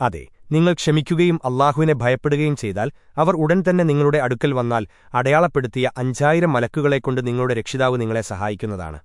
അതെ നിങ്ങൾ ക്ഷമിക്കുകയും അള്ളാഹുവിനെ ഭയപ്പെടുകയും ചെയ്താൽ അവർ ഉടൻ തന്നെ നിങ്ങളുടെ അടുക്കൽ വന്നാൽ അടയാളപ്പെടുത്തിയ അഞ്ചായിരം മലക്കുകളെക്കൊണ്ട് നിങ്ങളുടെ രക്ഷിതാവ് നിങ്ങളെ സഹായിക്കുന്നതാണ്.